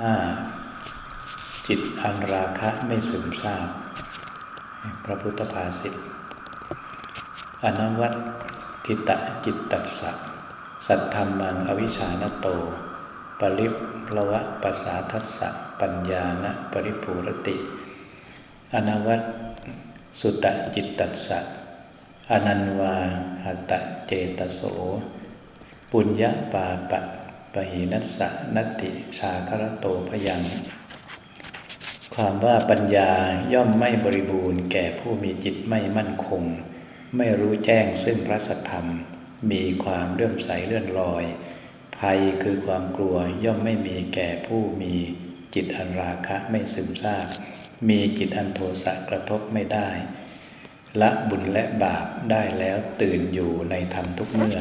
ห้าจิตอันราคะไม่ซึมซาบ พระพุทธภาษิตอนวัตทิตะจิตตัสสะสัทธรรมังอวิชานโต ปริพลวะปัสาทัสสะปัญญาณปริภูรติ อนวัตสุตะจิตตัสสะอนันวาหตะเจตโส ปุญญาปาปะ ปะหินัสสะนัตติชาครโตพยัง ความว่าปัญญาย่อมไม่บริบูรณ์แก่ผู้มีจิตไม่มั่นคง ไม่รู้แจ้งซึ่งพระสัทธรรม มีความเลื่อมใสเลื่อนลอย ภัยคือความกลัวย่อมไม่มีแก่ผู้มีจิตอันราคะไม่ซึมซาบ มีจิตอันโทสะกระทบไม่ได้ละบุญและบาปได้แล้วตื่นอยู่ในธรรมทุกเมื่อ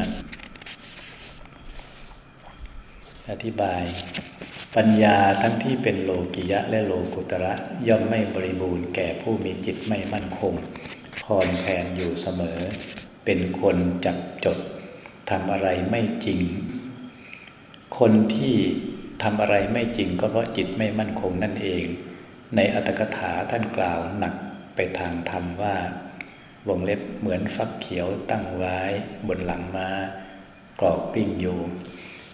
อธิบาย ปัญญาทั้งที่เป็นโลกิยะและโลกุตระย่อมไม่บริบูรณ์แก่ผู้มีจิตไม่มั่นคงคอนแผนอยู่เสมอ เป็นคนจับจดทำอะไรไม่จริง คนที่ทำอะไรไม่จริงก็เพราะจิตไม่มั่นคงนั่นเอง ในอัตถกถาท่านกล่าวหนักไปทางธรรมว่าวงเล็บเหมือนฟักเขียวตั้งไว้บนหลังมา้ากรอกปิ้งอยู่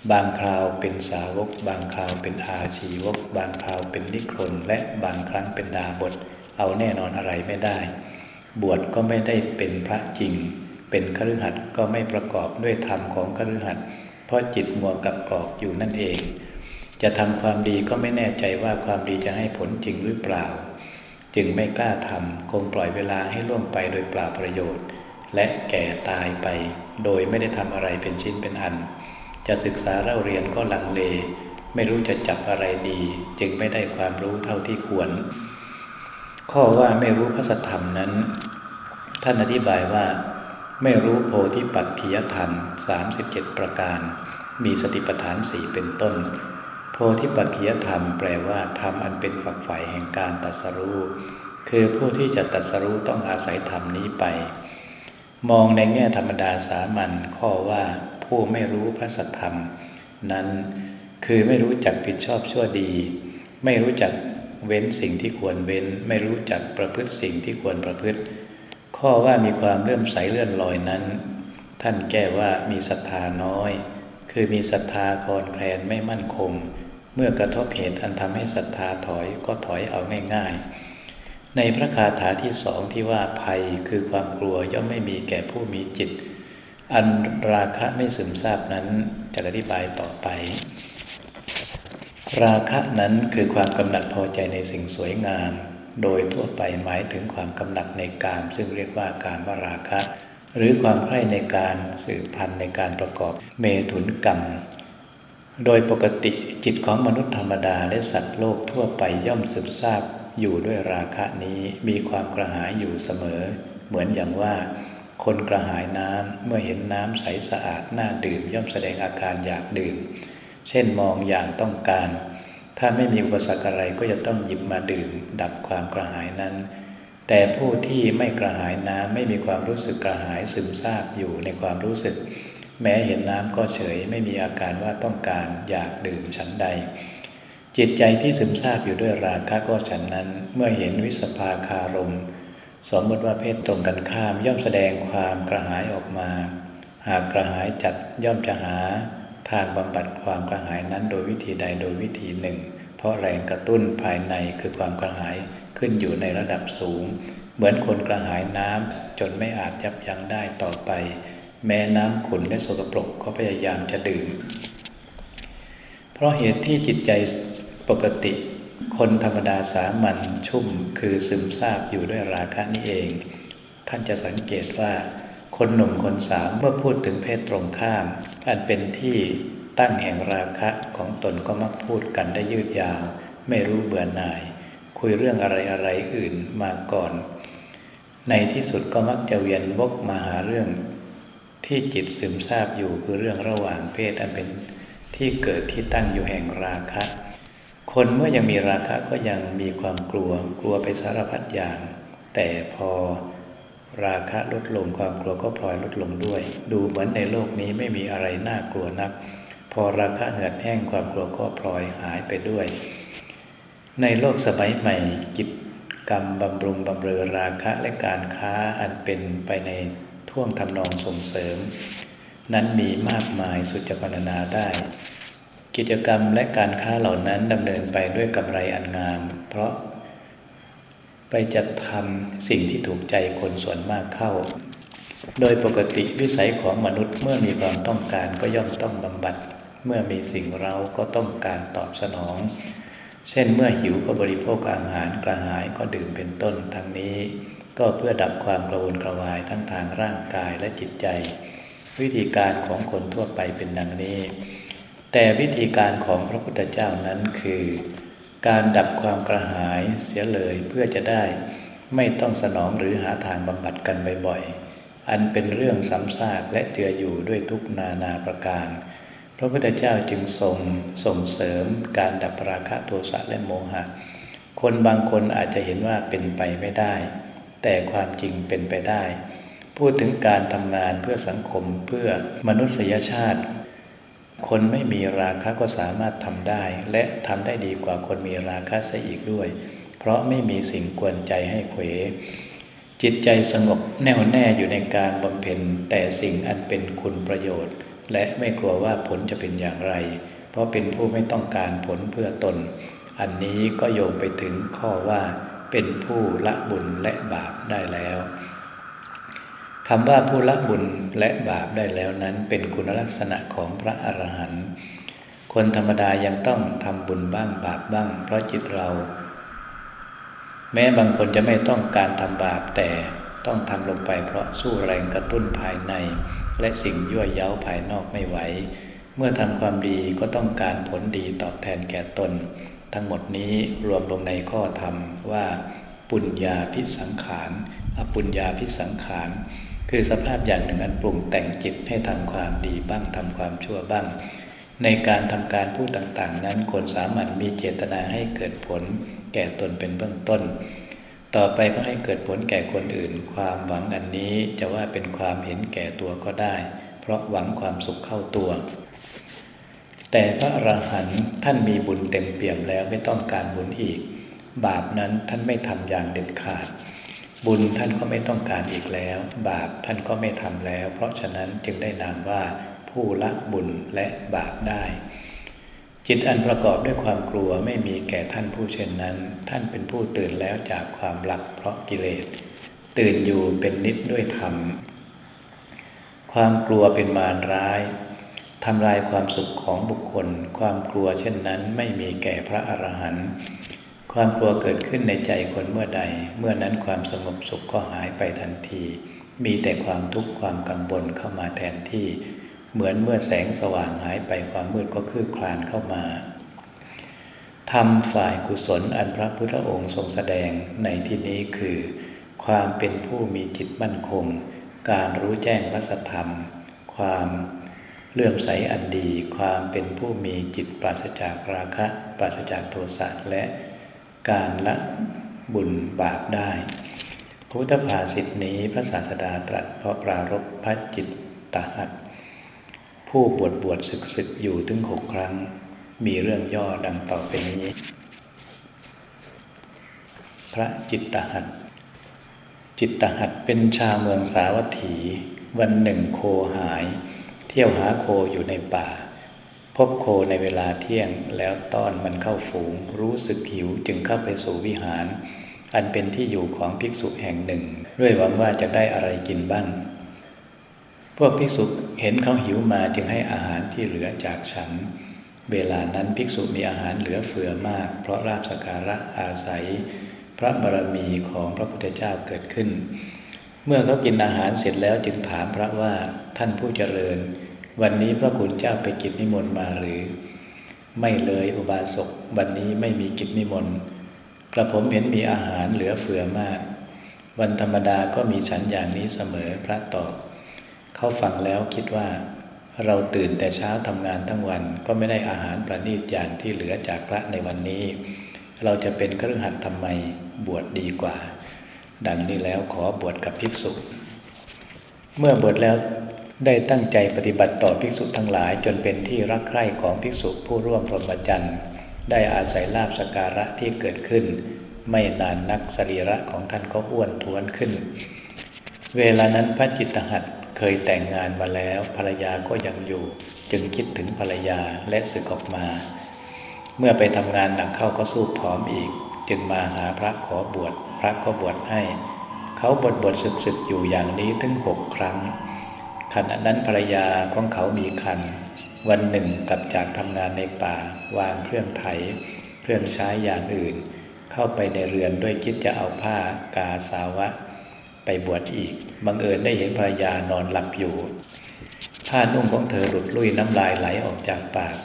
บางคราวเป็นสาวก บางคราวเป็นอาชีวก บางคราวเป็นนิครนและบางครั้งเป็นดาบท เอาแน่นอนอะไรไม่ได้ บวชก็ไม่ได้เป็นพระจริง เป็นคฤหัสถ์ก็ไม่ประกอบด้วยธรรมของคฤหัสถ์เพราะจิตมัวกับกรอกอยู่นั่นเอง จะทำความดีก็ไม่แน่ใจว่าความดีจะให้ผลจริงหรือเปล่า จึงไม่กล้าทำคงปล่อยเวลาให้ล่วงไปโดยเปล่าประโยชน์ และแก่ตายไป โดยไม่ได้ทำอะไรเป็นชิ้นเป็นอัน จะศึกษาเล่าเรียนก็หลังเล ไม่รู้จะจับอะไรดี จึงไม่ได้ความรู้เท่าที่ควร ข้อว่าไม่รู้พระธรรมนั้น ท่านอธิบายว่า ไม่รู้โพธิปัจจยธรรม 37 ประการ มีสติปัฏฐานสี่เป็นต้น โพธิปัจจยธรรมแปลว่าธรรมอันเป็นฝักใฝ่แห่งการตัดสรู้คือผู้ที่จะตัดสรู้ต้องอาศัยธรรมนี้ไป มองในแง่ธรรมดาสามัญข้อว่า ผู้ไม่รู้พระสัทธรรม นั้นคือไม่รู้จักผิดชอบชั่วดี ไม่รู้จักเว้นสิ่งที่ควรเว้น ไม่รู้จักประพฤติสิ่งที่ควรประพฤติ ข้อว่ามีความเลื่อมใสเลื่อนลอยนั้น ท่านแก้ว่ามีศรัทธาน้อย คือมีศรัทธาคลอนแคลนไม่มั่นคง เมื่อกระทบเหตุอันทำให้ศรัทธาถอยก็ถอยเอาง่ายๆในพระคาถาที่สองที่ว่าภัยคือความกลัวย่อมไม่มีแก่ผู้มีจิต อันราคะไม่ซึมซาบนั้นจะอธิบายต่อไป ราคะนั้นคือความกำหนัดพอใจในสิ่งสวยงาม โดยทั่วไปหมายถึงความกำหนัดในกามซึ่งเรียกว่าการวราคะ หรือความใคร่ในการสืบพันธุ์ในการประกอบเมถุนกรรม โดยปกติจิตของมนุษย์ธรรมดาและสัตว์โลกทั่วไปย่อมซึมซาบอยู่ด้วยราคะนี้มีความกระหายอยู่เสมอ เหมือนอย่างว่า คนกระหายน้ำเมื่อเห็นน้ำใสสะอาดน่าดื่มย่อมแสดงอาการอยากดื่ม เช่นมองอย่างต้องการ ถ้าไม่มีอุปสรรคอะไรก็จะต้องหยิบมาดื่ม ดับความกระหายนั้น แต่ผู้ที่ไม่กระหายน้ำไม่มีความรู้สึกกระหายซึมซาบอยู่ในความรู้สึก แม้เห็นน้ำก็เฉยไม่มีอาการว่าต้องการอยากดื่มฉันใด จิตใจที่ซึมซาบอยู่ด้วยราคะก็ฉันนั้น เมื่อเห็นวิสภาคารม สมมติว่าเพศตรงกันข้ามย่อมแสดงความกระหายออกมา หากกระหายจัดย่อมจะหาทางบำบัดความกระหายนั้นโดยวิธีใดโดยวิธีหนึ่ง เพราะแรงกระตุ้นภายในคือความกระหายขึ้นอยู่ในระดับสูง เหมือนคนกระหายน้ำจนไม่อาจยับยั้งได้ต่อไป แม้น้ำขุ่นและสกปรกก็พยายามจะดื่ม เพราะเหตุที่จิตใจปกติ คนธรรมดาสามัญชุ่มคือซึมซาบอยู่ด้วยราคะนี่เอง ท่านจะสังเกตว่า คนหนุ่มคนสาวเมื่อพูดถึงเพศตรงข้าม อันเป็นที่ตั้งแห่งราคะของตนก็มักพูดกันได้ยืดยาว ไม่รู้เบื่อหน่าย คุยเรื่องอะไรอะไรอื่นมาก่อน ในที่สุดก็มักจะเวียนวกมาหาเรื่อง ที่จิตซึมซาบอยู่คือเรื่องระหว่างเพศอันเป็นที่เกิดที่ตั้งอยู่แห่งราคะ คนเมื่อยังมีราคะก็ยังมีความกลัว กลัวไปสารพัดอย่าง แต่พอราคะลดลงความกลัวก็พลอยลดลงด้วย ดูเหมือนในโลกนี้ไม่มีอะไรน่ากลัวนัก พอราคะเหือดแห้งความกลัวก็พลอยหายไปด้วย ในโลกสมัยใหม่กิจกรรมบำรุงบำเรอราคะและการค้าอันเป็นไปในท่วงทำนองส่งเสริม นั้นมีมากมายสุดจะพรรณนาได้ กิจกรรมและการค้าเหล่านั้นดำเนินไปด้วยกำไรอันงาม เพราะไปจัดทำสิ่งที่ถูกใจคนส่วนมากเข้า โดยปกติวิสัยของมนุษย์เมื่อมีความต้องการก็ย่อมต้องบำบัด เมื่อมีสิ่งเราก็ต้องการตอบสนอง เช่นเมื่อหิวก็บริโภคอาหารกระหายก็ดื่มเป็นต้นทั้งนี้ ก็เพื่อดับความกระวนกระวายทั้งทางร่างกายและจิตใจ วิธีการของคนทั่วไปเป็นดังนี้ แต่วิธีการของพระพุทธเจ้านั้นคือ การดับความกระหายเสียเลยเพื่อจะได้ไม่ต้องสนองหรือหาทางบำบัดกันบ่อยๆ อันเป็นเรื่องซ้ำซากและเจืออยู่ด้วยทุกนานาประการ พระพุทธเจ้าจึงทรงส่งเสริมการดับราคะโทสะและโมหะ คนบางคนอาจจะเห็นว่าเป็นไปไม่ได้ แต่ความจริงเป็นไปได้ พูดถึงการทำงานเพื่อสังคมเพื่อมนุษยชาติ คนไม่มีราคะก็สามารถทำได้ และทำได้ดีกว่าคนมีราคะซะอีกด้วย เพราะไม่มีสิ่งกวนใจให้เขวจิตใจสงบแน่วแน่อยู่ในการบำเพ็ญแต่สิ่งอันเป็นคุณประโยชน์ และไม่กลัวว่าผลจะเป็นอย่างไร เพราะเป็นผู้ไม่ต้องการผลเพื่อตน อันนี้ก็โยงไปถึงข้อว่าเป็นผู้ละบุญและบาปได้แล้ว คำว่าผู้ละบุญและบาปได้แล้วนั้น เป็นคุณลักษณะของพระอรหันต์คนธรรมดายังต้องทำบุญบ้างบาปบ้าง เพราะจิตเรา แม้บางคนจะไม่ต้องการทำบาปแต่ต้องทำลงไปเพราะสู้แรงกระตุ้นภายใน และสิ่งยั่วเย้าภายนอกไม่ไหว เมื่อทำความดีก็ต้องการผลดีตอบแทนแก่ตน ทั้งหมดนี้รวมลงในข้อธรรมว่า ปุญญาพิสังขารอปุญญาพิสังขาร คือสภาพอย่างหนึ่งอันปรุงแต่งจิตให้ทำความดีบ้างทำความชั่วบ้าง ในการทำการพูดต่างๆ นั้นคนสามัญมีเจตนาให้เกิดผล แก่ตนเป็นเบื้องต้น ต่อไปก็ให้เกิดผลแก่คนอื่น ความหวังอันนี้จะว่าเป็นความเห็นแก่ตัวก็ได้ เพราะหวังความสุขเข้าตัว แต่พระอรหันต์ท่านมีบุญเต็มเปี่ยมแล้วไม่ต้องการบุญอีก บาปนั้นท่านไม่ทำอย่างเด็ดขาด บุญท่านก็ไม่ต้องการอีกแล้ว บาปท่านก็ไม่ทำแล้ว เพราะฉะนั้นจึงได้นามว่าผู้ละบุญและบาปได้ จิตอันประกอบด้วยความกลัวไม่มีแก่ท่านผู้เช่นนั้น ท่านเป็นผู้ตื่นแล้วจากความหลับเพราะกิเลส ตื่นอยู่เป็นนิดด้วยธรรม ความกลัวเป็นมารร้ายทำลายความสุขของบุคคล ความกลัวเช่นนั้นไม่มีแก่พระอรหันต์ ความกลัวเกิดขึ้นในใจคนเมื่อใด เมื่อนั้นความสงบสุขก็หายไปทันที มีแต่ความทุกข์ความกังวลเข้ามาแทนที่ เหมือนเมื่อแสงสว่างหายไปความมืดก็คืบคลานเข้ามาทำฝ่ายกุศลอันพระพุทธองค์ทรงแสดงในที่นี้คือ ความเป็นผู้มีจิตมั่นคง การรู้แจ้งวัสธรรม ความเลื่อมใสอันดี ความเป็นผู้มีจิตปราศจากราคะ ปราศจากโทสะและ การละบุญบาปได้พุทธภาษิตนี้พระศาสดาตรัสเพราะปรารบพระจิตตหัดผู้บวชบวชศึกศึกอยู่ถึงหกครั้ง มีเรื่องย่อดังต่อไปนี้ พระจิตตหัดจิตตหัดเป็นชาวเมืองสาวัตถี วันหนึ่งโคหาย เที่ยวหาโคอยู่ในป่า พบโคในเวลาเที่ยงแล้วต้อนมันเข้าฝูง รู้สึกหิวจึงเข้าไปสู่วิหาร อันเป็นที่อยู่ของภิกษุแห่งหนึ่ง ด้วยหวังว่าจะได้อะไรกินบ้าง พวกภิกษุเห็นเขาหิวมาจึงให้อาหารที่เหลือจากฉัน เวลานั้นภิกษุมีอาหารเหลือเฟือมาก เพราะราบสการะอาศัย พระบารมีของพระพุทธเจ้าเกิดขึ้น เมื่อเขากินอาหารเสร็จแล้วจึงถามพระว่าท่านผู้เจริญ วันนี้พระคุณเจ้าไปกิจนิมนต์มาหรือ ไม่เลยอุบาสกวันนี้ไม่มีกิจนิมนต์กระผมเห็นมีอาหารเหลือเฟือมาก วันธรรมดาก็มีฉันอย่างนี้เสมอพระตอบเขาฟังแล้วคิดว่า เราตื่นแต่เช้าทำงานทั้งวันก็ไม่ได้อาหารประณีตอย่างที่เหลือจากพระในวันนี้ เราจะเป็นเครือขัดทำไมบวชดดีกว่า ดังนี้แล้วขอบวชกับภิกษุ เมื่อบวชแล้ว ได้ตั้งใจปฏิบัติต่อภิกษุทั้งหลาย จนเป็นที่รักใคร่ของภิกษุผู้ร่วมพรหมจรรย์ได้อาศัยลาบสการะที่เกิดขึ้น ไม่นานนักสรีระของท่านก็อ้วนท้วนขึ้น เวลานั้นพระจิตตหัดเคยแต่งงานมาแล้วภรรยาก็ยังอยู่ จึงคิดถึงภรรยาและสึกออกมา เมื่อไปทำงานหนักเข้าก็สู้ผอมอีก จึงมาหาพระขอบวชพระก็บวชให้ เขาบวชบวชศึกศึกอยู่อย่างนี้ถึงหกครั้ง ขณะนั้นภรรยาของเขามีคัน วันหนึ่งกลับจากทำงานในป่า วางเครื่องไถ เครื่องใช้อย่างอื่น เข้าไปในเรือนด้วยคิดจะเอาผ้ากาสาวะ ไปบวชอีก บังเอิญได้เห็นภรรยานอนหลับอยู่ ผ้านุ่งของเธอหลุดลุ่ยน้ำลายไหลออกจากปาก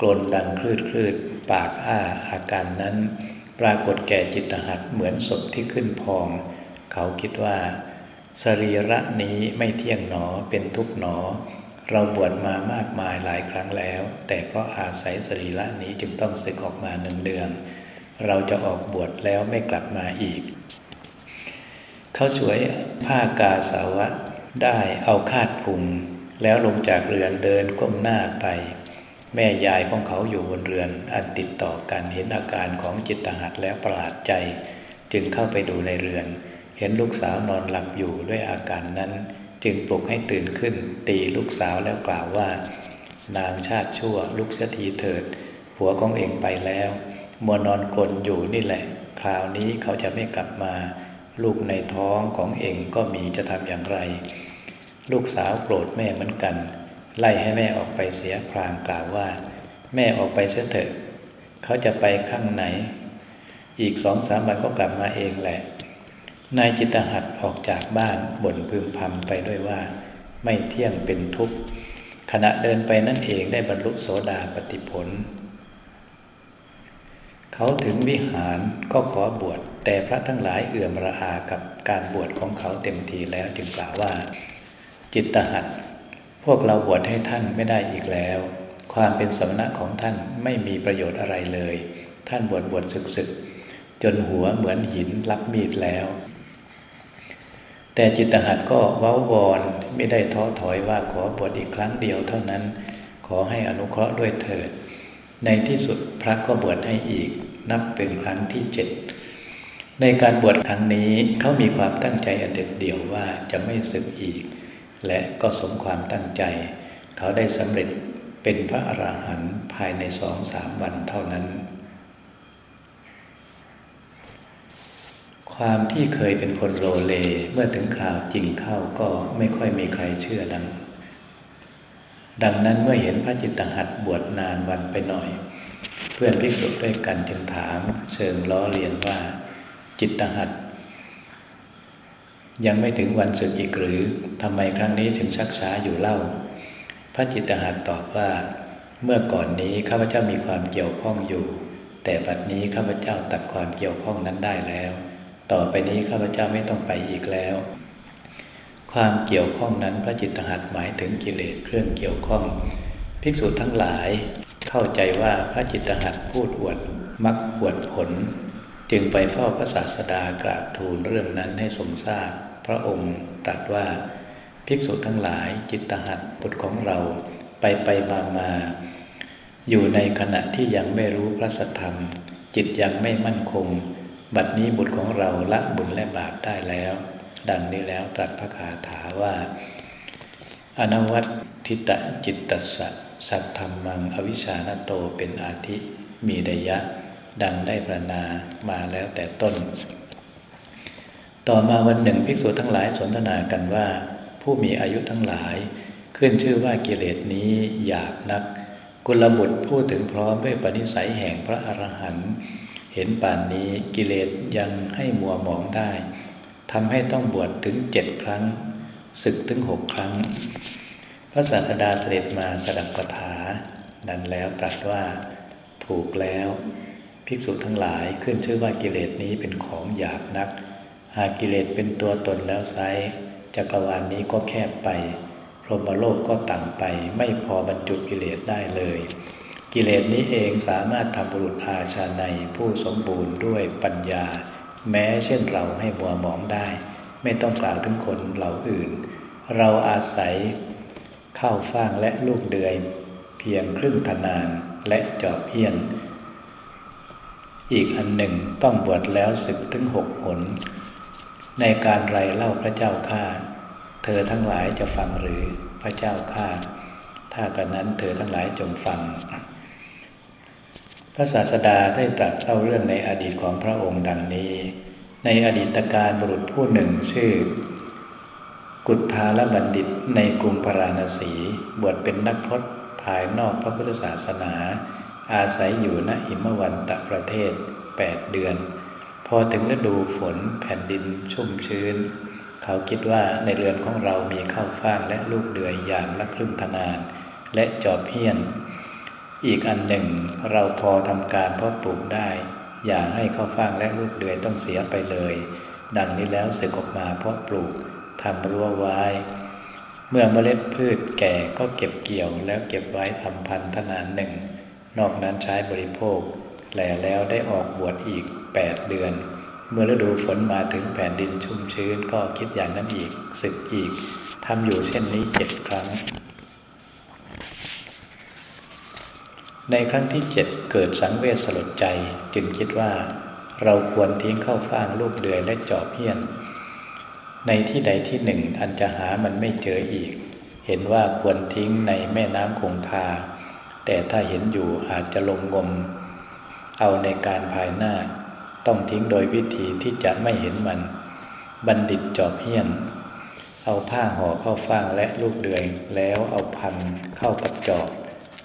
กลนดังคลืดคลืดปากอ้าอาการนั้น ปรากฏแก่จิตหัดเหมือนศพที่ขึ้นพอง เขาคิดว่า สรีระนี้ไม่เที่ยงหนอเป็นทุกหนอ เราบวชมามากมายหลายครั้งแล้ว แต่เพราะอาศัยสรีระนี้จึงต้องสึกออกมาหนึ่งเดือน เราจะออกบวชแล้วไม่กลับมาอีก เขาสวยผ้ากาสาวะได้เอาคาดพุงแล้วลงจากเรือนเดินก้มหน้าไป แม่ยายของเขาอยู่บนเรือนอันติดต่อกันเห็นอาการของจิตตหัดแล้วประหลาดใจ จึงเข้าไปดูในเรือน เห็นลูกสาวนอนหลับอยู่ด้วยอาการนั้น จึงปลุกให้ตื่นขึ้น ตีลูกสาวแล้วกล่าวว่า นางชาติชั่วลุกเสียทีเถิด ผัวของเองไปแล้ว มัวนอนกลนอยู่นี่แหละ คราวนี้เขาจะไม่กลับมา ลูกในท้องของเองก็มีจะทำอย่างไร ลูกสาวโกรธแม่เหมือนกัน ไล่ให้แม่ออกไปเสียพรางกล่าวว่า แม่ออกไปเสียเถอะเขาจะไปข้างไหน อีกสองสามวันก็กลับมาเองแหละ นายจิตหัดออกจากบ้านบ่นพึมพำไปด้วยว่า ไม่เที่ยงเป็นทุกข์ ขณะเดินไปนั่นเองได้บรรลุโสดาปติผล เขาถึงวิหารก็ขอบวชแต่พระทั้งหลายเอื่อมระอากับการบวชของเขาเต็มทีแล้วจึงกล่าวว่า จิตหัดพวกเราบวชให้ท่านไม่ได้อีกแล้ว ความเป็นสมณะของท่านไม่มีประโยชน์อะไรเลย ท่านบวชบวชศึกศึกจนหัวเหมือนหินรับมีดแล้ว แต่จิตหัดก็ว้าวอนไม่ได้ท้อถอยว่าขอบวชอีกครั้งเดียวเท่านั้น ขอให้อนุเคราะห์ด้วยเถิด ในที่สุดพระก็บวชให้อีกนับเป็นครั้งที่เจ็ดในการบวชครั้งนี้เขามีความตั้งใจอันเด็ดเดี่ยวว่าจะไม่สึกอีก และก็สมความตั้งใจ เขาได้สำเร็จเป็นพระอรหันต์ภายในสองสามวันเท่านั้น ความที่เคยเป็นคนโลเล เมื่อถึงข่าวจริงเข้าก็ไม่ค่อยมีใครเชื่อดัง ดังนั้นเมื่อเห็นพระจิตตหัดบวชนานวันไปหน่อย เพื่อนพิสุด้วยกันจึงถามเชิงล้อเลียนว่า จิตตหัดยังไม่ถึงวันศึกอีกหรือทำไมครั้งนี้ถึงชักช้าอยู่เล่า พระจิตตหัดตอบว่า เมื่อก่อนนี้ข้าพเจ้ามีความเกี่ยวข้องอยู่ แต่บัดนี้ข้าพเจ้าตัดความเกี่ยวข้องนั้นได้แล้ว ต่อไปนี้ข้าพเจ้าไม่ต้องไปอีกแล้ว ความเกี่ยวข้องนั้นพระจิตหัดหมายถึงกิเลสเครื่องเกี่ยวข้อง ภิกษุทั้งหลาย เข้าใจว่าพระจิตหัดพูดอวดมักอวดผล จึงไปเฝ้าพระศาสดากราบทูลเรื่องนั้นให้ทรงทราบ พระองค์ตรัสว่า ภิกษุทั้งหลายจิตหัดบุตรของเราไปไปมามาอยู่ในขณะที่ยังไม่รู้พระสัทธรรม จิตยังไม่มั่นคง บัดนี้บุตรของเราละบุญและบาปได้แล้ว ดังนี้แล้วตรัสพระคาถาว่า อนวัตทิตะจิตตสัสัตธรรมังอวิชานโตเป็นอาทิมีดยะ ดังได้พรรณนามาแล้วแต่ต้น ต่อมาวันหนึ่งภิกษุทั้งหลายสนทนากันว่า ผู้มีอายุทั้งหลาย ขึ้นชื่อว่ากิเลสนี้อยากนัก กุลบุตรพูดถึงพร้อมด้วยปณิสัยแห่งพระอรหันต์ เห็นป่านนี้กิเลสยังให้มัวหมองได้ทำให้ต้องบวชถึงเจ็ดครั้งศึกถึงหกครั้ง พระศาสดาเสด็จมาสดับกถา นั้นแล้วตรัสว่าถูกแล้ว ภิกษุทั้งหลายขึ้นชื่อว่ากิเลสนี้เป็นของหยาบนัก หากกิเลสเป็นตัวตนแล้วไซจักรวาลนนี้ก็แคบไปพรหมโลกก็ต่ำไปไม่พอบรรจุกิเลสได้เลย กิเลสนี้เองสามารถทำบุรุษอาชาในผู้สมบูรณ์ด้วยปัญญา แม้เช่นเราให้บัวหมองได้ ไม่ต้องกล่าวถึงคนเหล่าอื่น เราอาศัยเข้าฟ่างและลูกเดือย เพียงครึ่งทนานและจอบเพี้ยน อีกอันหนึ่งต้องบวชแล้วศึกถึงหกหนในการไรเล่าพระเจ้าข้าเธอทั้งหลายจะฟังหรือพระเจ้าข้าถ้ากระนั้นเธอทั้งหลายจงฟัง ระศาสดาได้ตรัสเล่าเรื่องในอดีตของพระองค์ดังนี้ ในอดีตการบุรุษผู้หนึ่งชื่อ กุฏาลบัณฑิตในกรุงพาราณสีบวชเป็นนักพจน์ภายนอกพระพุทธศาสนา อาศัยอยู่ณหิมวันตะประเทศแปดเดือน พอถึงฤดูฝนแผ่นดินชุ่มชื้น เขาคิดว่าในเรือนของเรามีข้าวฟ่างและลูกเดือยอย่างละครึ่งทนาน และจอบเพี้ยน อีกอันหนึ่งเราพอทำการเพาะปลูกได้ อย่าให้ข้าวฟ่างและลูกเดือยต้องเสียไปเลย ดังนี้แล้วสึกออกมาเพาะปลูกทำรั้วไว้ เมื่อเมล็ดพืชแก่ก็เก็บเกี่ยวแล้วเก็บไว้ทำพันธนานหนึ่ง นอกนั้นใช้บริโภคแหล่แล้วได้ออกบวชอีกแปดเดือน เมื่อฤดูฝนมาถึงแผ่นดินชุ่มชื้นก็คิดอย่างนั้นอีกศึกอีกทำอยู่เช่นนี้เจ็ดครั้ง ในครั้งที่เจ็ดเกิดสังเวชสลดใจ จึงคิดว่า เราควรทิ้งเข้าฟ่างลูกเดือยและจอบเพี้ยน ในที่ใดที่หนึ่งอันจะหามันไม่เจออีก เห็นว่าควรทิ้งในแม่น้ำคงคา แต่ถ้าเห็นอยู่อาจจะลงงม เอาในการภายหน้า ต้องทิ้งโดยวิธีที่จะไม่เห็นมัน บัณฑิตจอบเฮี้ยน เอาผ้าห่อเข้าฟ่างและลูกเดือยแล้วเอาพันเข้ากับจอบ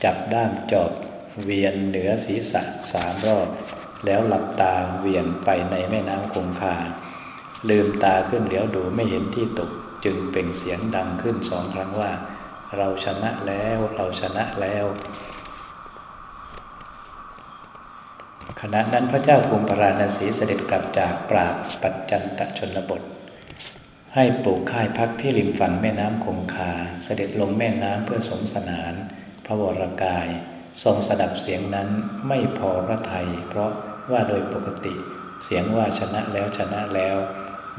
จับด้ามจอบ เวียนเหนือศีรษะสามรอบ แล้วหลับตาเวียนไปในแม่น้ำคงคา ลืมตาขึ้นเดี๋ยวดูไม่เห็นที่ตก จึงเป็นเสียงดังขึ้นสองครั้งว่า เราชนะแล้วเราชนะแล้ว ขณะนั้นพระเจ้ากรุงพาราณสีเสด็จกลับจากปราบปัจจันตชนบทให้ปลูกค่ายพักที่ริมฝั่งแม่น้ำคงคา เสด็จลงแม่น้ำเพื่อสมสนาน พระวรกาย ทรงสดับเสียงนั้นไม่พอพระทัยเพราะว่าโดยปกติเสียงว่าชนะแล้วชนะแล้ว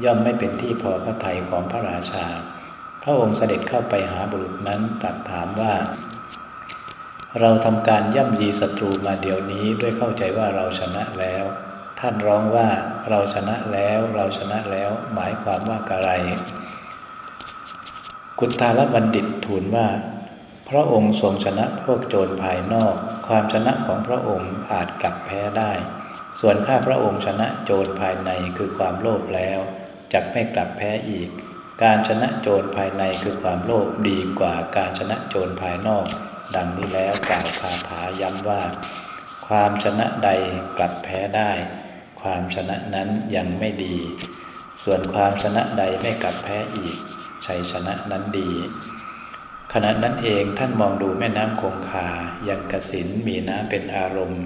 ย่อมไม่เป็นที่พอพระทัยของพระราชา พระองค์เสด็จเข้าไปหาบุรุษนั้นตรัสถามว่า เราทำการย่ำยีศัตรูมาเดี๋ยวนี้ด้วยเข้าใจว่าเราชนะแล้ว ท่านร้องว่าเราชนะแล้วเราชนะแล้วหมายความว่าอะไร กุตาลบัณฑิตทูลว่า พระองค์ทรงชนะพวกโจรภายนอก ความชนะของพระองค์อาจกลับแพ้ได้ ส่วนข้าพระองค์ชนะโจรภายในคือความโลภแล้วจะไม่กลับแพ้อีก การชนะโจรภายในคือความโลภดีกว่าการชนะโจรภายนอก ดังนี้แล้วกล่าวคาถาย้ำว่า ความชนะใดกลับแพ้ได้ ความชนะนั้นยังไม่ดี ส่วนความชนะใดไม่กลับแพ้อีกชัยชนะนั้นดี ขณะนั้นเองท่านมองดูแม่น้ำคงคายังกสินมีน้ำเป็นอารมณ์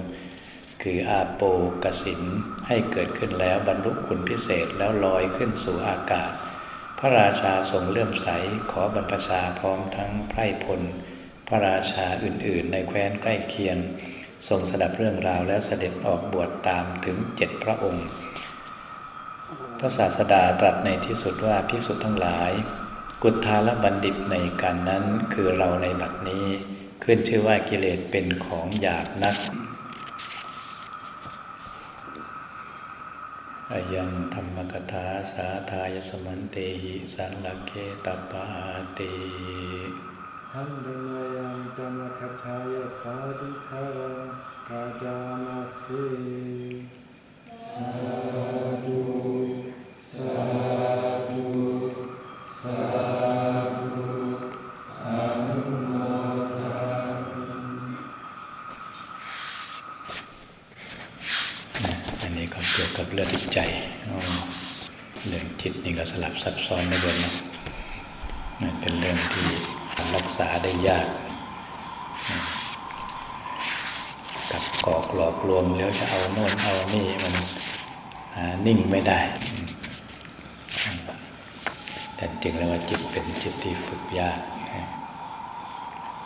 คืออาโปกสินให้เกิดขึ้นแล้วบรรลุคุณพิเศษแล้วลอยขึ้นสู่อากาศ พระราชาทรงเลื่อมใสขอบรรพชาพร้อมทั้งไพร่พล พระราชาอื่นๆ ในแคว้นใกล้เคียงทรงสดับเรื่องราวแล้วเสด็จออกบวชตามถึงเจ็ดพระองค์ พระศาสดาตรัสในที่สุดว่าพิสุทั้งหลาย กุทาลบัณฑิตในการนั้นคือเราในบัดนี้ ขึ้นชื่อว่ากิเลสเป็นของหยาบนักอายังธรรมกถาสาทายสมันเตหิสันลเคตปาติหันเดมายังธรรมกถายสาธุคารกาจามาสี เรื่องใจเรื่องจิตนี่ก็สลับซับซ้อนไม่เดินนะมันเป็นเรื่องที่รักษาได้ยากกับกอกหลอกลวงแล้วจะเอาโน่นเอานี่มันนิ่งไม่ได้ แต่จริงแล้วว่าจิตเป็นจิตที่ฝึกยาก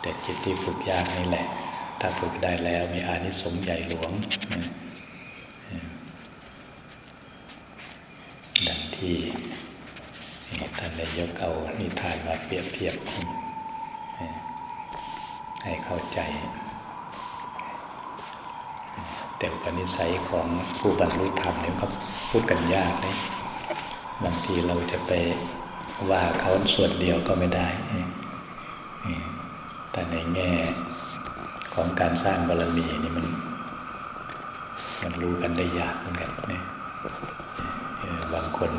แต่จิตที่ฝึกยากนี่แหละ ถ้าฝึกได้แล้วมีอานิสงส์ใหญ่หลวงที่ท่านได้ ยกเอานิทานมาเปรียบเทียบ ให้เข้าใจ แต่ปณิสัยของผู้บรรลุธรรมเนี่ยเขาพูดกันยากเลยบางทีเราจะไปว่าเขาส่วนเดียวก็ไม่ได้ แต่ในแง่ของการสร้างบารมีนี่มัน มันรู้กันได้ยากเหมือนกันเนี่ยบางคน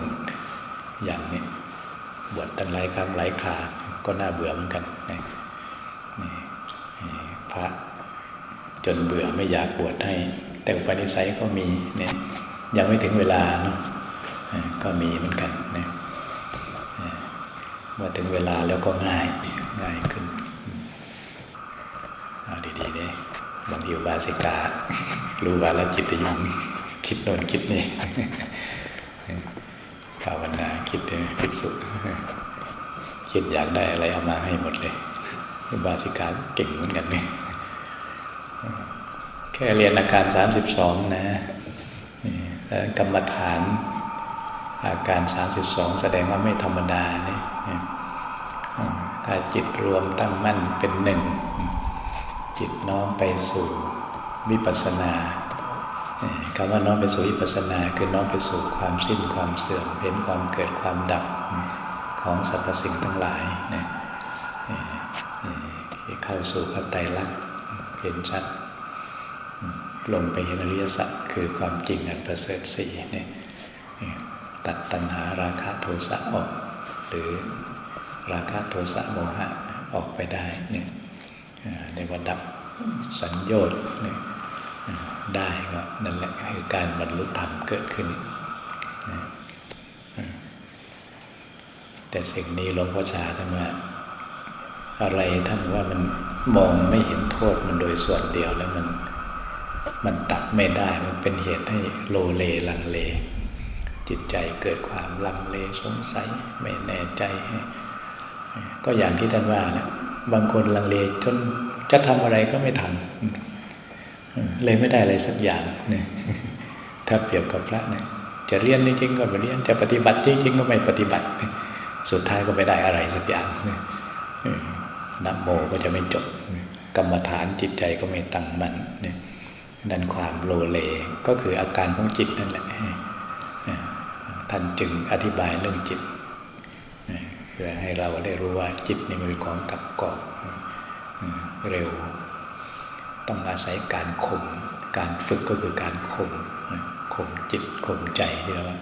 อย่างนี้บวชตั้งหลายครั้งหลายคราก็น่าเบื่อเหมือนกันนี่พระจนเบื่อไม่อยากบวชให้ แต่อุปนิสัยก็มีเนี่ยยังไม่ถึงเวลาเนาะก็มีเหมือนกันนี่เมื่อถึงเวลาแล้วก็ง่ายง่ายขึ้นเอาดีๆเนี่ยบางทีบาสิกา รู้วาลจิตยุ่งคิดโน่นคิดนี่ภาวนาคิดคิดสุข คิดอยากได้อะไรเอามาให้หมดเลยบาสิกาเก่งเหมือนกันนี่แค่เรียนอาการสามสิบสองนะกรรมฐาน อาการสามสิบสองแสดงว่าไม่ธรรมดาเนี่ยถ้าจิตรวมตั้งมั่นเป็นหนึ่ง จิตน้อมไปสู่วิปัสสนาคำว่าน้อมไปสู่วิปัสสนา คือน้อมไปสู่ความสิ้นความเสื่อมเห็นความเกิดความดับ ของสรรพสิ่งทั้งหลายเนี่ยเข้าสู่พระไตรลักษณ์เห็นชัด ลงไปเห็นอริยสัจคือความจริงอันประเสริฐสีเนี่ยตัดตัณหาราคะโทสะออก หรือราคะโทสะโมหะออกไปได้เนี่ยในวันดับสัญญชน์เนี่ยได้ก็นั่นแหละคือการบรรลุธรรมเกิดขึ้นนะ แต่สิ่งนี้หลวงพ่อชาท่านว่าอะไรท่านว่ามันมองไม่เห็นโทษมันโดยส่วนเดียวแล้วมันมันตัดไม่ได้มันเป็นเหตุให้โลเลลังเล จิตใจเกิดความลังเลสงสัยไม่แน่ใจ ก็อย่างที่ท่านว่านะบางคนลังเลจนจะทำอะไรก็ไม่ทำเลยไม่ได้อะไรสักอย่างเนี่ยถ้าเปรียบกับพระเนี่ยจะเรียนจริงๆก็ไม่เรียนจะปฏิบัติจริงๆก็ไม่ปฏิบัติ สุดท้ายก็ไม่ได้อะไรสักอย่างนับโมก็จะไม่จบ กรรมฐานจิตใจก็ไม่ตั้งมั่นนั่นความโลเลก็คืออาการของจิตนั่นแหละท่านจึงอธิบายเรื่องจิตเพื่อให้เราได้รู้ว่าจิตนี่มันเป็นของกับกอบเร็ว ต้องอาศัยการข่มการฝึกก็คือการข่มข่มจิตข่มใจที่เราว่า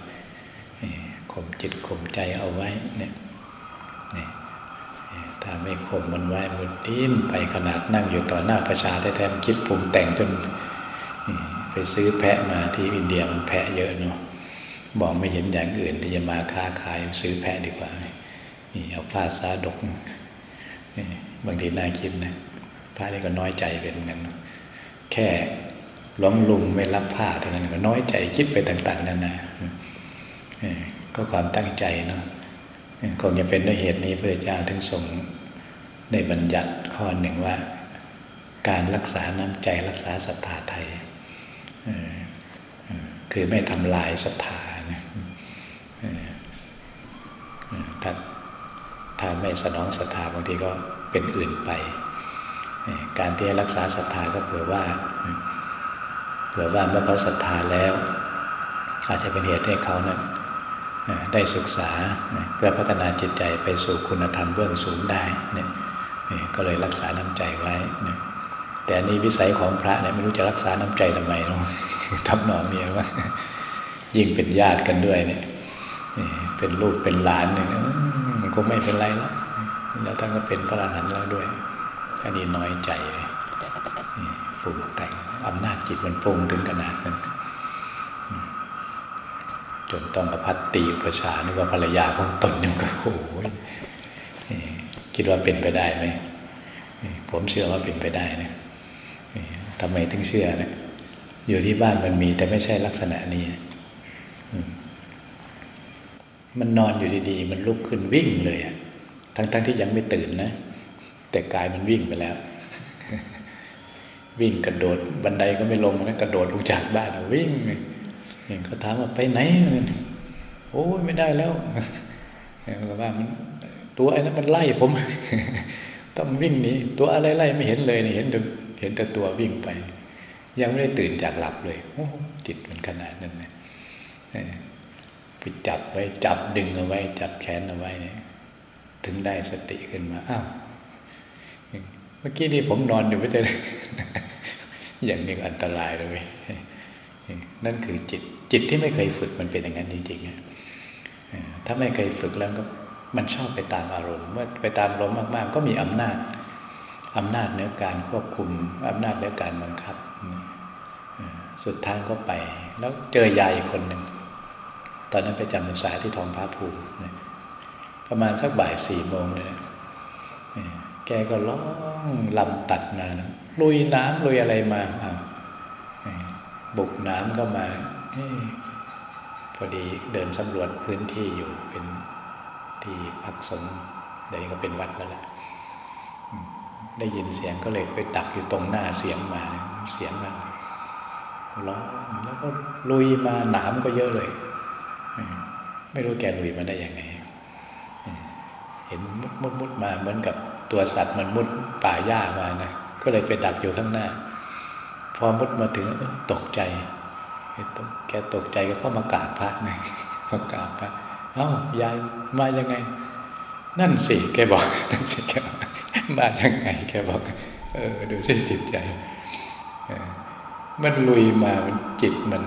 ข่มจิตข่มใจเอาไว้เนี่ยถ้าไม่ข่มมันไว้มันดิ้นไปขนาดนั่งอยู่ต่อหน้าประชาแท้ๆคิดปรุงแต่งจนไปซื้อแพะมาที่อินเดียมันแพะเยอะเนาะบอกไม่เห็นอย่างอื่นที่จะมาค้าขายซื้อแพะดีกว่านี่เอาผ้าซาดกบางทีน่าคิดนะผ้านี่ก็น้อยใจเป็นเหมือนกันแค่ล้มลุงไม่รับผ้าเท่านั้นก็น้อยใจคิดไปต่าง ๆนั่นนะ ก็ความตั้งใจเนาะคงจะเป็นด้วยเหตุนี้พระเจ้าถึงทรงได้บัญญัติข้อหนึ่งว่า การรักษาน้ำใจรักษาศรัทธาไทย คือไม่ทำลายศรัทธาถ้าถ้าไม่สนองศรัทธาบางทีก็เป็นอื่นไป การที่รักษาศรัทธาก็เผื่อว่าเผื่อว่าเมื่อเขาศรัทธาแล้ว อาจจะเป็นเหตุให้เขานั้น ได้ศึกษาเพื่อพัฒนาจิตใจไปสู่คุณธรรมเบื้องสูงได้เนี่ยก็เลยรักษาน้ำใจไว้แต่นี่วิสัยของพระเนี่ยไม่รู้จะรักษาน้ำใจทำไมเนาะทำนองนี้ว่ายิ่งเป็นญาติกันด้วยเนี่ยเป็นลูกเป็นหลานเนี่ยมันก็ไม่เป็นไรแล้วแล้วท่านก็เป็นพระอรหันต์แล้วด้วยอันนี้น้อยใจฟุ้งแต่งอำนาจจิตมันปรุงถึงขนาดนั้น จนต้องอภัตตีอุปชานึกว่าภรรยาของตนนี่ก็โอ้ยคิดว่าเป็นไปได้ไหมผมเชื่อว่าเป็นไปได้นะทำไมถึงเชื่อนะอยู่ที่บ้านมันมีแต่ไม่ใช่ลักษณะนี้มันนอนอยู่ดีๆ มันลุกขึ้นวิ่งเลยทั้งๆทที่ยังไม่ตื่นนะ แต่กายมันวิ่งไปแล้ว วิ่งกระโดดบันไดก็ไม่ลงนะกระโดดลงจากบ้านวิ่งเห็นเขาถามว่าไปไหน โอ้ยไม่ได้แล้วเขาว่ามันตัวไอ้นั้นมันไล่ผม ต้องวิ่งหนีตัวอะไรไล่ไม่เห็นเลยเห็นแต่เห็นแต่ตัววิ่งไป ยังไม่ได้ตื่นจากหลับเลยโอ้จิตมันขนาดนั้นนะไปจับไว้จับดึงเอาไว้ จับแขนเอาไว้เนี่ยถึงได้สติขึ้นมาอ้าวเมื่อกี้นี่ผมนอนอยู่ไม่ใช่อย่างนี้อันตรายเลยนั่นคือจิต จิตที่ไม่เคยฝึกมันเป็นอย่างนั้นจริงๆถ้าไม่เคยฝึกแล้วก็มันชอบไปตามอารมณ์ เมื่อไปตามอารมณ์มาก ๆ ก็มีอำนาจอำนาจเนื้อการควบคุมอำนาจเนื้อการบังคับ สุดท้ายก็ไป แล้วเจอยายคนหนึ่ง ตอนนั้นไปจำพรรษาที่ทองพระภูมิประมาณสักบ่ายสี่โมงเลยนะแกก็ร้องลำตัดมาลุยน้ำลุยอะไรมาบุกน้ำก็มา พอดีเดินสำรวจพื้นที่อยู่เป็นที่พักสงฆ์เดี๋ยวนี้ก็เป็นวัดแล้วล่ะได้ยินเสียงก็เลยไปตักอยู่ตรงหน้าเสียงมาเสียงมาร้องแล้วก็ลุยมาหนามก็เยอะเลย ไม่รู้แกลุยมาได้ยังไงเห็นมุดมุดมุดมาเหมือนกับตัวสัตว์มันมุดป่าหญ้ามานะก็เลยไปดักอยู่ข้างหน้า พอมุดมาถึงตกใจ แกตกใจก็เข้ามากราบพระไงมากราบพระเอ้ายายมายังไง นั่นสิแกบอกนั่นสิแกมายังไง แกบอก เออดูสิจิตใจมันลุยมามันจิตมัน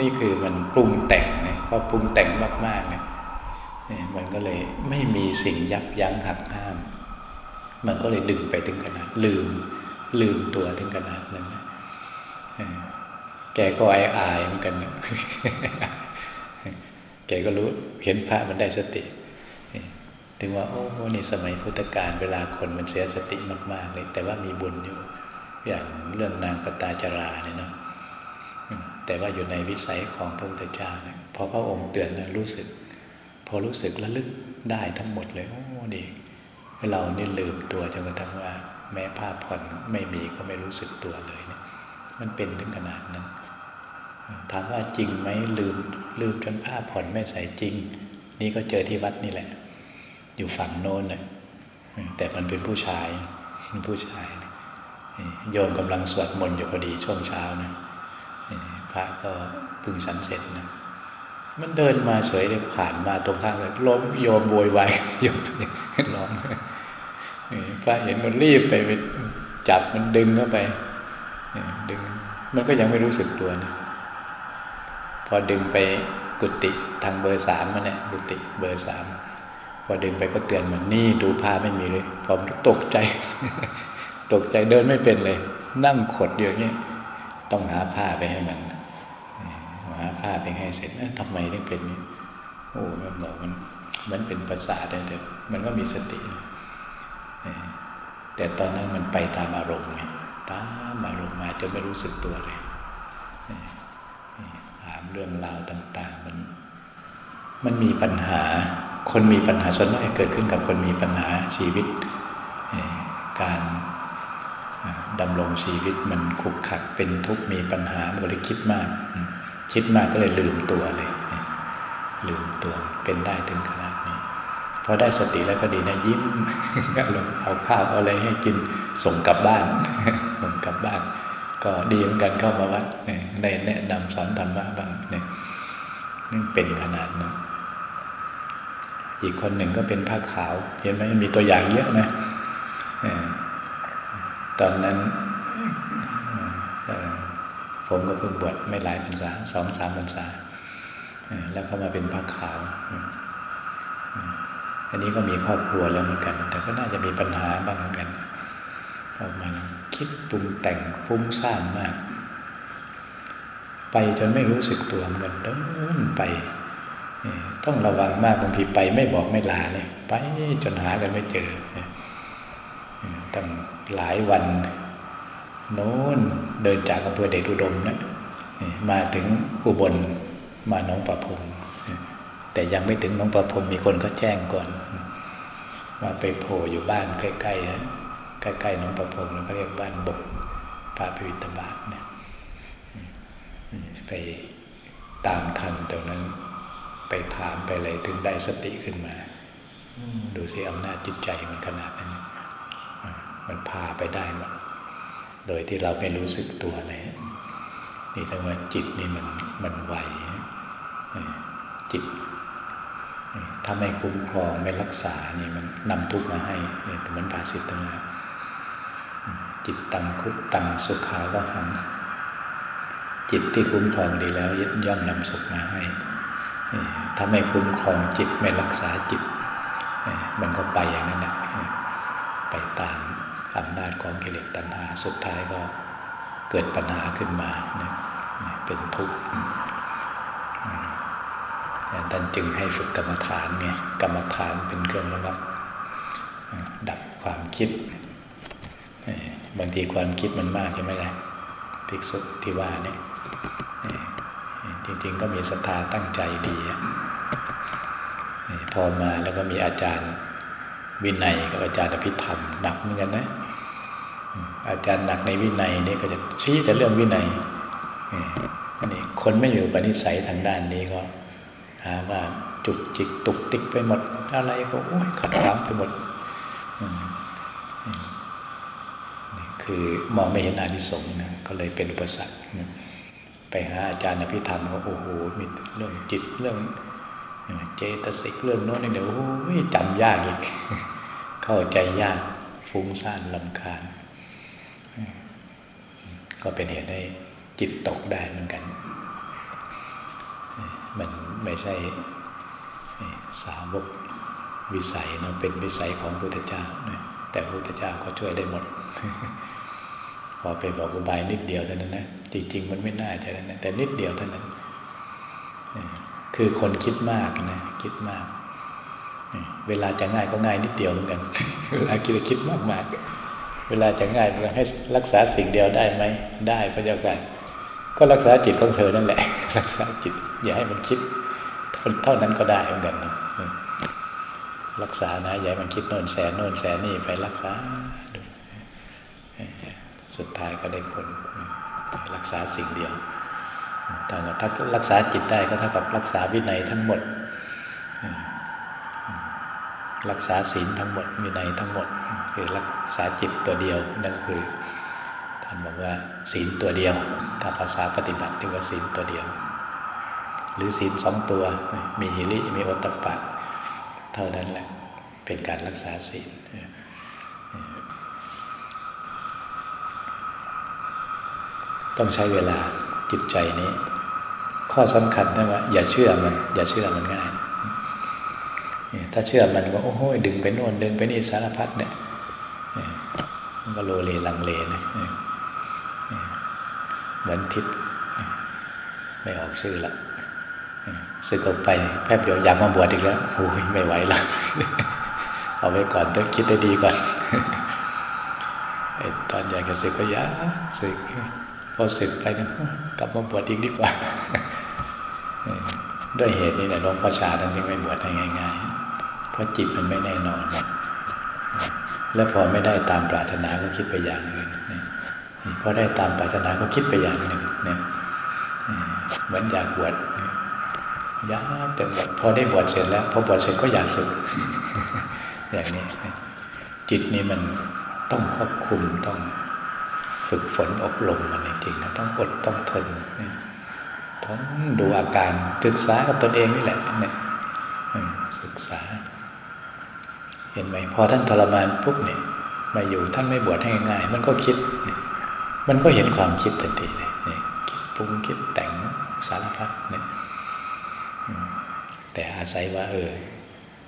นี่คือมันปรุงแต่งเนี่ยพอปรุงแต่งมากๆเนี่ยมันก็เลยไม่มีสิ่งยับยั้งหักห้าม มันก็เลยดึงไปถึงขนาดลืม ลืมตัวถึงขนาดนั้น แกก็อายอายเหมือนกัน แกก็รู้เห็นพระมันได้สติ ถึงว่า โอ้นี่สมัยพุทธกาลเวลาคนมันเสียสติมาก ๆ เลย แต่ว่ามีบุญอยู่ อย่างเรื่องนางปตาจราเนี่ยนะแต่ว่าอยู่ในวิสัยของพระพุทธเจ้านี่ยพอพระองค์เตือนนะรู้สึก พอรู้สึกระลึกได้ทั้งหมดเลย โอ้ดีเรานี่ลืมตัวจนกระทั่งว่า แม้ผ้าผ่อนไม่มีก็ไม่รู้สึกตัวเลยเนี่ยมันเป็นถึงขนาดนั้น ถามว่าจริงไหมลืมลืมจนผ้าผ่อนไม่ใส่จริง นี่ก็เจอที่วัดนี่แหละ อยู่ฝั่งโน้นเลยแต่มันเป็นผู้ชายเป็นผู้ชายโยมกำลังสวดมนต์อยู่พอดีช่วงเช้านะพระก็พึ่งสันเสร็จนะมันเดินมาเฉยเลยผ่านมาตรงข้างเลยล้มโยมโวยวายโยมร้องพระเห็นมันรีบไปจับมันดึงเข้าไปดึง มันก็ยังไม่รู้สึกตัวนะ พอดึงไปกุฏิทางเบอร์สามมันเนี่ยกุฏิเบอร์สามพอดึงไปก็เตือนมันนี่ดูผ้าไม่มีเลยพอตกใจ ตกใจเดินไม่เป็นเลย นั่งขดอย่างนี้ต้องหาผ้าไปให้มันหาผ้าไปให้เสร็จทำไมถึงเป็นนี้โอ้มันบอกมันมันเป็นภาษาได้แต่มันก็มีสติ แต่ตอนนั้นมันไปตามอารมณ์ไงตามอารมณ์มาจนไม่รู้สึกตัวเลย เรื่องราวต่าง ๆ มัน มันมีปัญหา คนมีปัญหาส่วนมากเกิดขึ้นกับคนมีปัญหาชีวิต การดำรงชีวิตมันขุกขัดเป็นทุกข์มีปัญหามันก็เลยคิดมาก คิดมากก็เลยลืมตัวเลยลืมตัวเป็นได้ถึงขนาดนี้พอได้สติแล้วก็ดีนะยิ้มเอาข้าวเอาอะไรให้กินส่งกลับบ้านส่งกลับบ้าน ก็ดีเหมือนกันเข้ามาวัดได้แนะนำสอนธรรมะบ้างเนี่ยนี่เป็นขนาดนั้นอีกคนหนึ่งก็เป็นผ้าขาว เห็นไหมมีตัวอย่างเยอะนะตอนนั้นผมก็เพิ่งบวชไม่หลายพรรษาสองสามพรรษาแล้วก็มาเป็นผ้าขาว อันนี้ก็มีครอบครัวแล้วเหมือนกัน แต่ก็น่าจะมีปัญหาบ้างเหมือนกันออกมา คิดปรุงแต่งฟุ้งซ่านมาก ไปจนไม่รู้สึกตัวเหมือนเดินไป ต้องระวังมากบางทีไปไม่บอกไม่ลาเลย ไปจนหากันไม่เจอตั้งหลายวัน โน้นเดินจากอำเภอเดชอุดมนะมาถึงอุบลมาน้องประพงแต่ยังไม่ถึงน้องประพงมีคนก็แจ้งก่อนมาไปโผล่อยู่บ้านใกล้ๆ ใกล้ๆน้องประพงแล้วก็เรียกบ้านบกพาพิวิตบาทเนี่ยไปตามทันตรงนั้น ไปถามไปอะไรถึงได้สติขึ้นมา ดูสิอำนาจจิตใจมันขนาดนั้นมันพาไปได้หมดโดยที่เราไม่รู้สึกตัวเลยนี่ถ้าว่าจิตนี่มันมันไหวจิต ถ้าไม่คุ้มครองไม่รักษานี่มันนำทุกข์มาให้เนี่ยเหมือนภาษิตตรงนี้น จิตตังคุตตังสุขาวะหัง จิตที่คุ้มครองดีแล้วย่อมนำสุขมาให้ ถ้าไม่คุ้มครองจิตไม่รักษาจิต มันก็ไปอย่างนั้นนะไปตามอำนาจของกิเลสตัณหาสุดท้ายก็เกิดปัญหาขึ้นมาเป็นทุกข์ท่านจึงให้ฝึกกรรมฐานไงกรรมฐานเป็นเครื่องระงับ ดับความคิด บางทีความคิดมันมากใช่ไหมล่ะภิกษุที่ว่าเนี่ยจริงๆก็มีศรัทธาตั้งใจดีพอมาแล้วก็มีอาจารย์วินัยกับอาจารย์อภิธรรมหนักเหมือนกันนะอาจารย์หนักในวินัยนี่ก็จะชี้แต่เรื่องวินัยนี่คนไม่อยู่กับนิสัยทางด้านนี้ก็หาว่าจุกจิกตุกติกไปหมดอะไรก็โอ้ยขัดขวางไปหมด คือมองไม่เห็นอานิสงส์นะก็เลยเป็นอุปสรรคไปหาอาจารย์อภิธรรมก็โอ้โหมีเรื่องจิตเรื่องเจตสิกเรื่องโน้นนี่เดี๋ยวจำยากอีก เข้าใจยากฟุ้งซ่านลำคาญ ก็เป็นเหตุให้จิตตกได้เหมือนกัน มันไม่ใช่สาวกวิสัยนะเป็นวิสัยของพุทธเจ้าแต่พุทธเจ้าก็ช่วยได้หมด อไปบอกอุบายนิดเดียวเท่านั้นนะจริงๆมันไม่น่าจะนะแต่นิดเดียวเท่านั้นคือคนคิดมากนะคิดมาก เวลาจะง่ายก็ง่ายนิดเดียวเหมือนกัน เวลาคิดคิดมากมากเวลาจะง่ายมันให้รักษาสิ่งเดียวได้ไหมได้พระเจ้าค่ะก็รักษาจิตของเธอนั่นแหละ รักษาจิต อย่าให้มันคิดเท่านั้นก็ได้เหมือนกันรักษานะอย่าให้มันคิดโน่นแสนโน่นแสนนี่ไปรักษา สุดท้ายก็ได้ผลรักษาสิ่งเดียวถ้ารักษาจิตได้ก็เท่ากับรักษาวินัยทั้งหมด รักษาศีลทั้งหมดวินัยทั้งหมด คือรักษาจิตตัวเดียวนั่นคือท่านบอกว่าศีลตัวเดียวถ้าภาษาปฏิบัติเรียกว่าศีลตัวเดียว หรือศีลสองตัวมีหิริมีโอตตปะ เท่านั้นแหละเป็นการรักษาศีล ต้องใช้เวลาจิตใจนี้ ข้อสำคัญนะว่า อย่าเชื่อมัน อย่าเชื่อมันง่ายถ้าเชื่อมันก็โอ้โหดึงไปโน่นดึงไปนี่สารพัดเนี่ยมันก็โลเลลังเลนะเหมือนทิศไม่ออกชื่อละสึกออกไปแป๊บเดียวอยากมาบวชอีกแล้วโอ้ยไม่ไหวละเอาไว้ก่อนต้องคิดได้ดีก่อนตอนอยากจะสึกก็ยาสึก พอสึกไปนะกลับมาบวชอีกดีกว่า ด้วยเหตุนี้แหละหลวงพ่อชาท่านจึงไม่บวชให้ง่าย ๆ เพราะจิตมันไม่แน่นอนนะแล้วพอไม่ได้ตามปรารถนาก็คิดไปอย่างหนึ่งพอได้ตามปรารถนาก็คิดไปอย่างหนึ่งเนี่ยเหมือนอยากบวชยากแต่บวชพอได้บวชเสร็จแล้วพอบวชเสร็จก็อยากสึกอย่างนี้จิตนี้มันต้องควบคุมต้อง ฝึกฝนอบรมมันจริงๆนะต้องอดต้องทนต้องดูอาการศึกษากับตนเองนี่แหละเนี่ยศึกษา เห็นไหมพอท่านทรมานปุ๊บเนี่ยมาอยู่ท่านไม่บวชให้ง่าย มันก็คิด มันก็เห็นความคิดทันทีเลยนี่คิดปรุงคิดแต่งสารพัดเนี่ยแต่อาศัยว่าเออ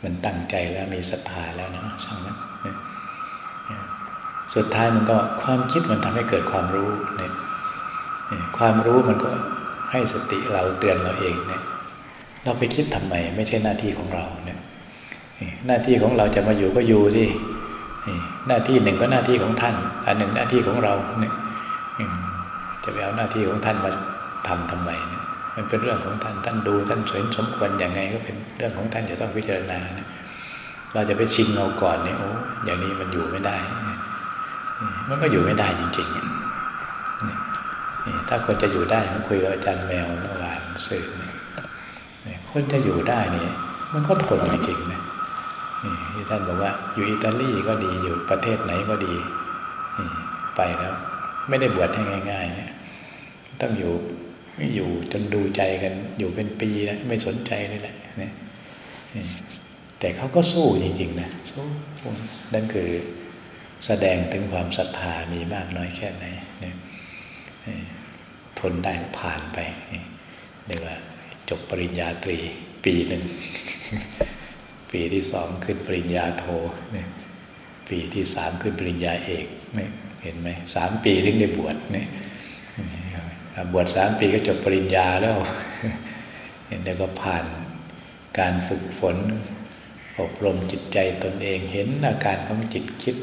มันตั้งใจแล้วมีศรัทธาแล้วนะช่างมัน สุดท้ายมันก็ความคิดมันทำให้เกิดความรู้เนี่ยความรู้มันก็ให้สติเราเตือนเราเองเนี่ย เราไปคิดทำไมไม่ใช่หน้าที่ของเราเนี่ยหน้าที่ของเราจะมาอยู่ก็อยู่ที่หน้าที่หนึ่งก็หน้าที่ของท่าน อันหนึ่งหน้าที่ของเราเนี่ยจะไปเอาหน้าที่ของท่านมาทำทำไมเนี่ยมันเป็นเรื่องของท่านท่านดูท่านสวยสมควรอย่างไงก็เป็นเรื่องของท่านจะต้องพิจารณาเราจะไปชิงเอาก่อนเนี่ยโอ้อย่างนี้มันอยู่ไม่ได้ มันก็อยู่ไม่ได้จริงๆถ้าคนจะอยู่ได้มันคุยกับอาจารย์แมวเมื่อวานสื่อคนจะอยู่ได้นี่มันก็ทนจริงๆนะที่ท่านบอกว่า อยู่อิตาลีก็ดีอยู่ประเทศไหนก็ดีไปแล้ว ไม่ได้บวชให้ง่าย ๆ เนี่ย ต้องอยู่อยู่จนดูใจกัน อยู่เป็นปีนะไม่สนใจเลยแหละเนี่ยแต่เขาก็สู้จริงๆนะสู้นั่นคือ แสดงถึงความศรัทธามีมากน้อยแค่ไหนเนี่ยทนได้ผ่านไปเรียกว่าจบปริญญาตรีปีหนึ่ง ปีที่สองขึ้นปริญญาโทเนี่ยปีที่สามขึ้นปริญญาเอกเนี่ยเห็นไหมสามปีถึงได้บวชเนี่ยบวชสามปีก็จบปริญญาแล้วเห็นแล้วก็ผ่านการฝึกฝน อบรมจิตใจตนเองเห็นอาการของจิตคิด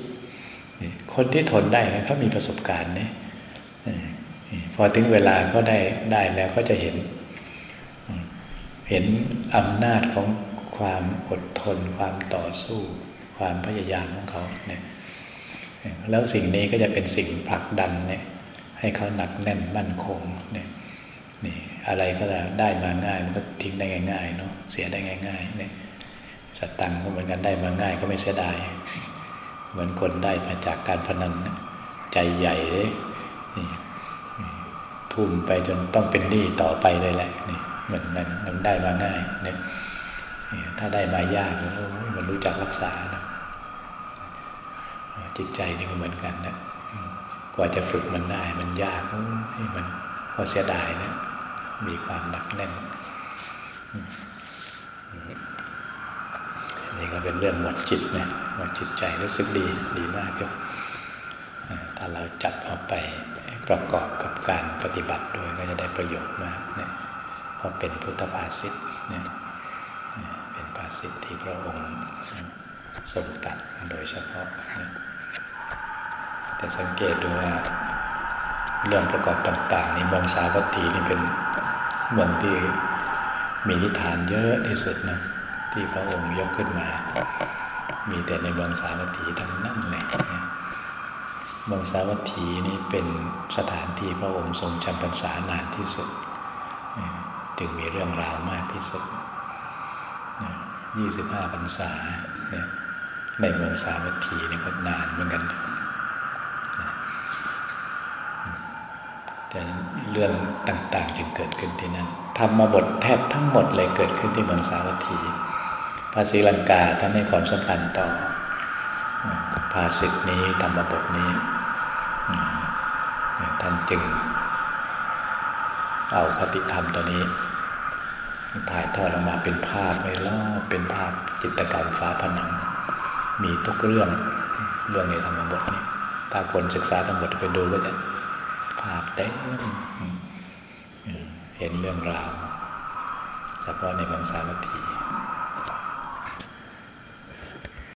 คนที่ทนได้นะเขามีประสบการณ์เนี่ยพอถึงเวลาก็ได้ได้แล้วก็จะเห็น เห็นอำนาจของความอดทน ความต่อสู้ ความพยายามของเขาเนี่ยแล้วสิ่งนี้ก็จะเป็นสิ่งผลักดันเนี่ย ให้เขาหนักแน่นมั่นคงเนี่ยนี่อะไรก็ได้มาง่ายมันก็ทิ้งได้ง่ายๆเนาะเสียได้ง่ายๆเนี่ยสตังก็เหมือนกันได้มาง่ายก็ไม่เสียดาย เหมือนคนได้มาจากการพนันใจใหญ่เลยทุ่มไปจนต้องเป็นหนี้ต่อไปเลยแหละนี่เหมือนนั้นมันได้มาง่ายเนี่ยถ้าได้มายากมันรู้จักรักษานะจิตใจนี่ก็เหมือนกันนะกว่าจะฝึกมันได้ มันยากมันก็เสียดายนะมีความหนักแน่นนี่ก็เป็นเรื่องหมดจิตนะ หมดจิตใจรู้สึกดีดีมากครับถ้าเราจับเอาไปประกอบกับการปฏิบัติด้วยก็จะได้ประโยชน์มากเนี่ยเพราะเป็นพุทธภาษิตเนี่ยเป็นภาษิตที่พระองค์ทรงตัดโดยเฉพาะนะแต่สังเกตดูว่าเรื่องประกอบต่างๆนี่เมืองสาวัตถีนี่เป็นเมืองที่มีนิทานเยอะที่สุดนะที่พระองค์ยกขึ้นมา มีแต่ในเมืองสาวัตถีทั้งนั้นเลยเมืองสาวัตถีนี่เป็นสถานที่พระองค์ทรงจำพรรษานานที่สุด จึงมีเรื่องราวมากที่สุดยี่สิบห้าพรรษาในเมืองสาวัตถีนี่ก็นานเหมือนกันแต่เรื่องต่างๆจึงเกิดขึ้นที่นั่นธรรมบทแทบทั้งหมดเลยเกิดขึ้นที่เมืองสาวัตถี พระศรีลังกาท่านให้ความสำคัญต่อภาษิตนี้ธรรมบทนี้ ท่านจึง เอาคติธรรมตัวนี้ ถ่ายทอดออกมาเป็นภาพไว้ล่อเป็นภาพจิตรกรรมฟ้าผนัง มีทุกเรื่องเรื่องในธรรมบทนี้ ถ้าคนศึกษาธรรมบทไปดูก็จะภาพเต็มเห็นเรื่องราวเฉพาะในบางสาวัตถี